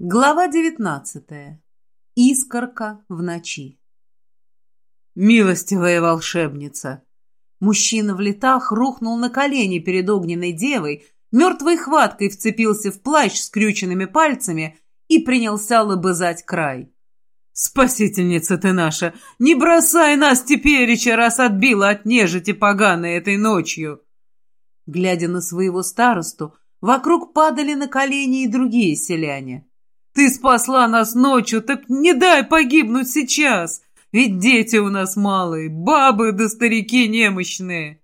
Глава девятнадцатая. Искорка в ночи. «Милостивая волшебница!» Мужчина в летах рухнул на колени перед огненной девой, мертвой хваткой вцепился в плащ скрюченными пальцами и принялся лобызать край. «Спасительница ты наша! Не бросай нас тепереча, раз отбила от нежити поганой этой ночью!» Глядя на своего старосту, вокруг падали на колени и другие селяне. Ты спасла нас ночью, так не дай погибнуть сейчас. Ведь дети у нас малые, бабы да старики немощные.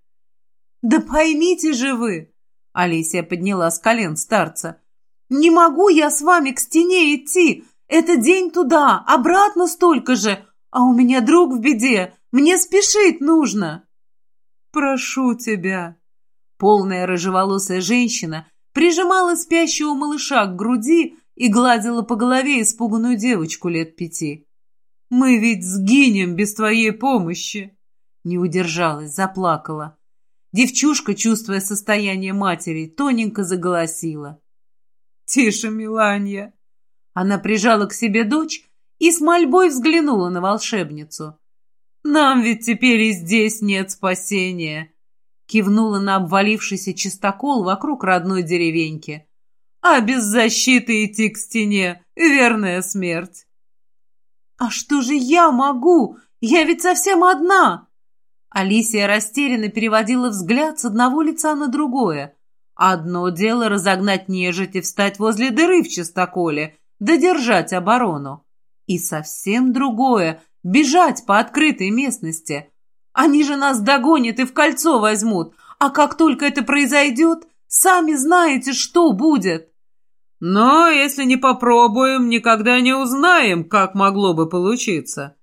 Да поймите же вы, Алисия подняла с колен старца. Не могу я с вами к стене идти. Это день туда, обратно столько же. А у меня друг в беде. Мне спешить нужно. Прошу тебя. Полная рыжеволосая женщина прижимала спящего малыша к груди, и гладила по голове испуганную девочку лет пяти. «Мы ведь сгинем без твоей помощи!» Не удержалась, заплакала. Девчушка, чувствуя состояние матери, тоненько заголосила. «Тише, Миланья!» Она прижала к себе дочь и с мольбой взглянула на волшебницу. «Нам ведь теперь и здесь нет спасения!» Кивнула на обвалившийся чистокол вокруг родной деревеньки а без защиты идти к стене — верная смерть. «А что же я могу? Я ведь совсем одна!» Алисия растерянно переводила взгляд с одного лица на другое. Одно дело разогнать нежить и встать возле дыры в чистоколе, да держать оборону. И совсем другое — бежать по открытой местности. Они же нас догонят и в кольцо возьмут, а как только это произойдет, сами знаете, что будет. Но если не попробуем, никогда не узнаем, как могло бы получиться.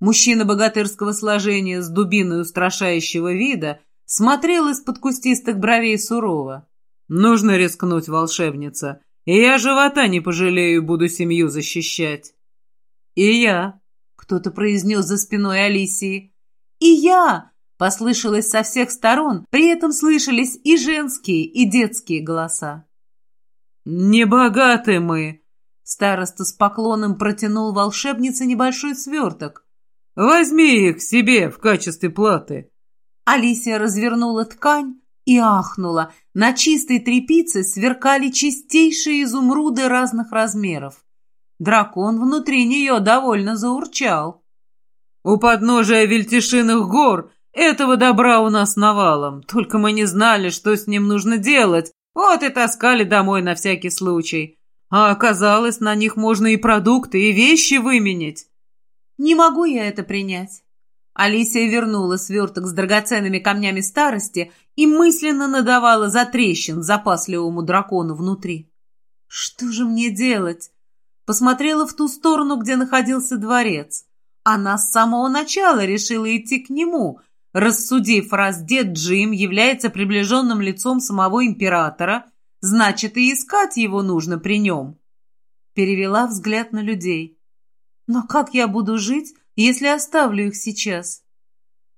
Мужчина богатырского сложения с дубиной устрашающего вида смотрел из-под кустистых бровей сурово. «Нужно рискнуть, волшебница, и я живота не пожалею, буду семью защищать». «И я», — кто-то произнес за спиной Алисии. «И я», — послышалось со всех сторон, при этом слышались и женские, и детские голоса. «Не богаты мы!» Староста с поклоном протянул волшебнице небольшой сверток. «Возьми их себе в качестве платы!» Алисия развернула ткань и ахнула. На чистой тряпице сверкали чистейшие изумруды разных размеров. Дракон внутри нее довольно заурчал. «У подножия Вельтишиных гор этого добра у нас навалом, только мы не знали, что с ним нужно делать, вот и таскали домой на всякий случай. А оказалось, на них можно и продукты, и вещи выменять. Не могу я это принять. Алисия вернула сверток с драгоценными камнями старости и мысленно надавала за трещин запасливому дракону внутри. Что же мне делать? Посмотрела в ту сторону, где находился дворец. Она с самого начала решила идти к нему — Рассудив, раз дед Джим является приближенным лицом самого императора, значит и искать его нужно при нем. Перевела взгляд на людей. Но как я буду жить, если оставлю их сейчас?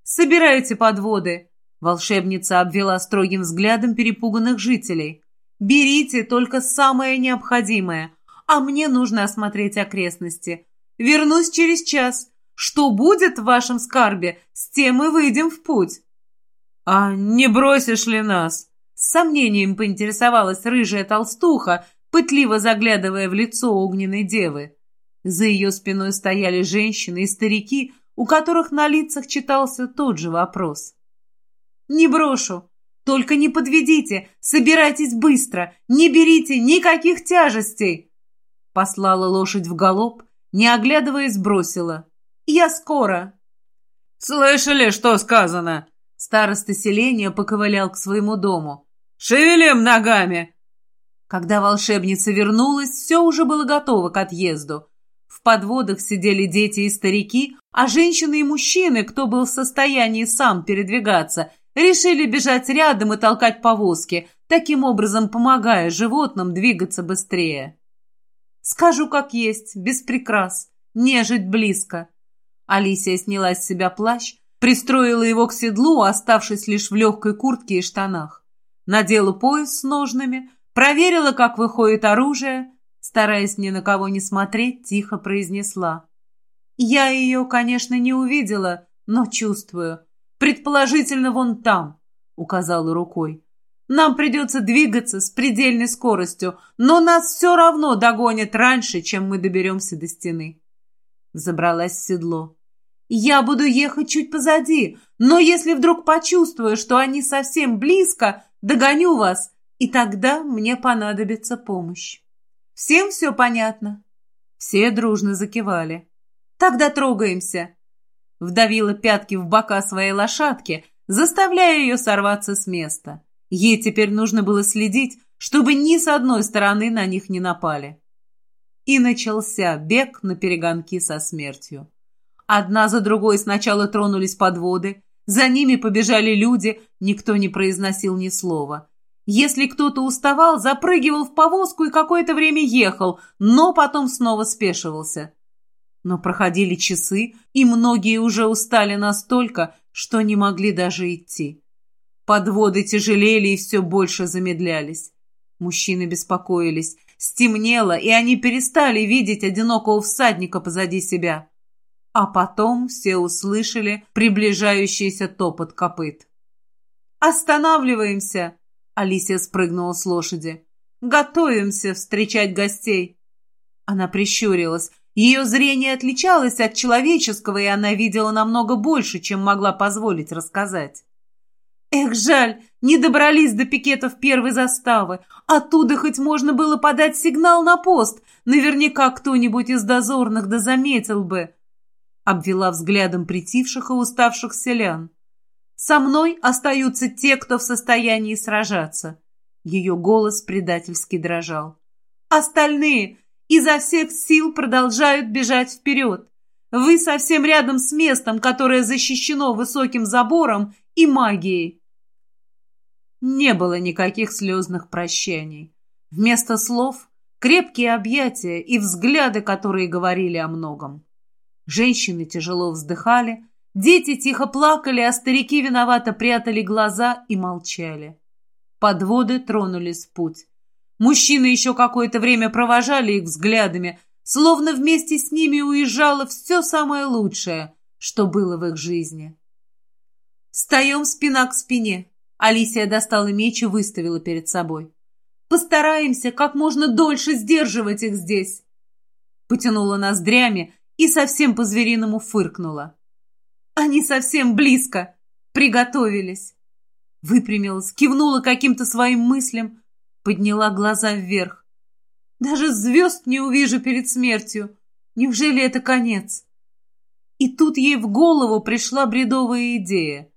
Собирайте подводы. Волшебница обвела строгим взглядом перепуганных жителей. Берите только самое необходимое, а мне нужно осмотреть окрестности. Вернусь через час. Что будет в вашем скарбе, с тем и выйдем в путь». «А не бросишь ли нас?» С сомнением поинтересовалась рыжая толстуха, пытливо заглядывая в лицо огненной девы. За ее спиной стояли женщины и старики, у которых на лицах читался тот же вопрос. «Не брошу. Только не подведите. Собирайтесь быстро. Не берите никаких тяжестей!» Послала лошадь в галоп, не оглядываясь, бросила. Я скоро!» «Слышали, что сказано?» Староста селения поковылял к своему дому. «Шевелим ногами!» Когда волшебница вернулась, все уже было готово к отъезду. В подводах сидели дети и старики, а женщины и мужчины, кто был в состоянии сам передвигаться, решили бежать рядом и толкать повозки, таким образом помогая животным двигаться быстрее. Скажу как есть, без прикрас, нежить близко. Алисия сняла с себя плащ, пристроила его к седлу, оставшись лишь в легкой куртке и штанах. Надела пояс с ножными, проверила, как выходит оружие, Стараясь ни на кого не смотреть, тихо произнесла. «Я ее, конечно, не увидела, но чувствую. Предположительно, вон там», — указала рукой. «Нам придется двигаться с предельной скоростью, но нас все равно догонят раньше, чем мы доберемся до стены». Забралась в седло. «Я буду ехать чуть позади, но если вдруг почувствую, что они совсем близко, догоню вас, и тогда мне понадобится помощь». Всем все понятно?» Все дружно закивали. «Тогда трогаемся!» Вдавила пятки в бока своей лошадки, заставляя ее сорваться с места. Ей теперь нужно было следить, чтобы ни с одной стороны на них не напали. И начался бег на перегонки со смертью. Одна за другой сначала тронулись подводы, за ними побежали люди, никто не произносил ни слова. Если кто-то уставал, запрыгивал в повозку и какое-то время ехал, но потом снова спешивался. Но проходили часы, и многие уже устали настолько, что не могли даже идти. Подводы тяжелели и все больше замедлялись. Мужчины беспокоились. Стемнело, и они перестали видеть одинокого всадника позади себя. А потом все услышали приближающийся топот копыт. «Останавливаемся!» Алисия спрыгнула с лошади. «Готовимся встречать гостей!» Она прищурилась. Ее зрение отличалось от человеческого, и она видела намного больше, чем могла позволить рассказать. Эх, жаль, не добрались до пикетов первой заставы. Оттуда хоть можно было подать сигнал на пост. Наверняка кто-нибудь из дозорных да заметил бы. Обвела взглядом притивших и уставших селян. Со мной остаются те, кто в состоянии сражаться. Ее голос предательски дрожал. Остальные изо всех сил продолжают бежать вперед. Вы совсем рядом с местом, которое защищено высоким забором и магией. Не было никаких слезных прощаний. Вместо слов — крепкие объятия и взгляды, которые говорили о многом. Женщины тяжело вздыхали, Дети тихо плакали, а старики виновато прятали глаза и молчали. Подводы тронулись в путь. Мужчины еще какое-то время провожали их взглядами, словно вместе с ними уезжало все самое лучшее, что было в их жизни. «Встаем спина к спине», — Алисия достала меч и выставила перед собой. «Постараемся как можно дольше сдерживать их здесь», — потянула ноздрями и совсем по-звериному фыркнула. Они совсем близко. Приготовились. Выпрямилась, кивнула каким-то своим мыслям, подняла глаза вверх. Даже звезд не увижу перед смертью. Неужели это конец? И тут ей в голову пришла бредовая идея.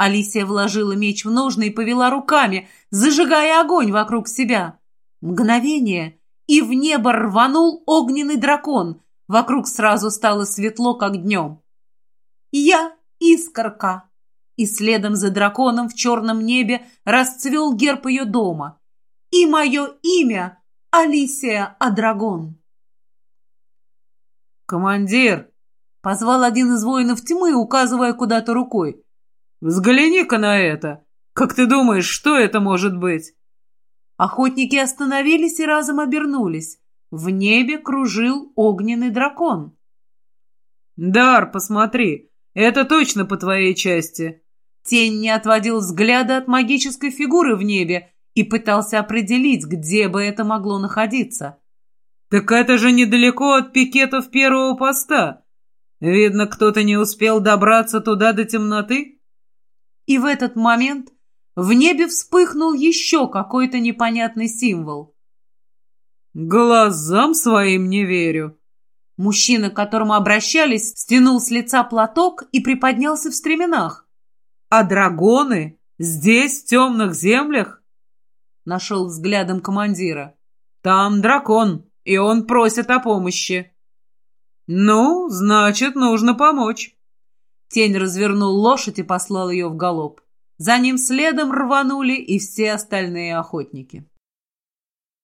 Алисия вложила меч в ножны и повела руками, зажигая огонь вокруг себя. Мгновение, и в небо рванул огненный дракон. Вокруг сразу стало светло, как днем. Я искорка!» И следом за драконом в черном небе расцвел герб ее дома. И мое имя Алисия Адрагон. «Командир!» — позвал один из воинов тьмы, указывая куда-то рукой. «Взгляни-ка на это! Как ты думаешь, что это может быть?» Охотники остановились и разом обернулись. В небе кружил огненный дракон. «Дар, посмотри! Это точно по твоей части. Тень не отводил взгляда от магической фигуры в небе и пытался определить, где бы это могло находиться. Так это же недалеко от пикетов первого поста. Видно, кто-то не успел добраться туда до темноты. И в этот момент в небе вспыхнул еще какой-то непонятный символ. «Глазам своим не верю», Мужчина, к которому обращались, стянул с лица платок и приподнялся в стременах. «А драгоны? Здесь, в темных землях?» Нашел взглядом командира. «Там дракон, и он просит о помощи». «Ну, значит, нужно помочь». Тень развернул лошадь и послал ее в галоп. За ним следом рванули и все остальные охотники.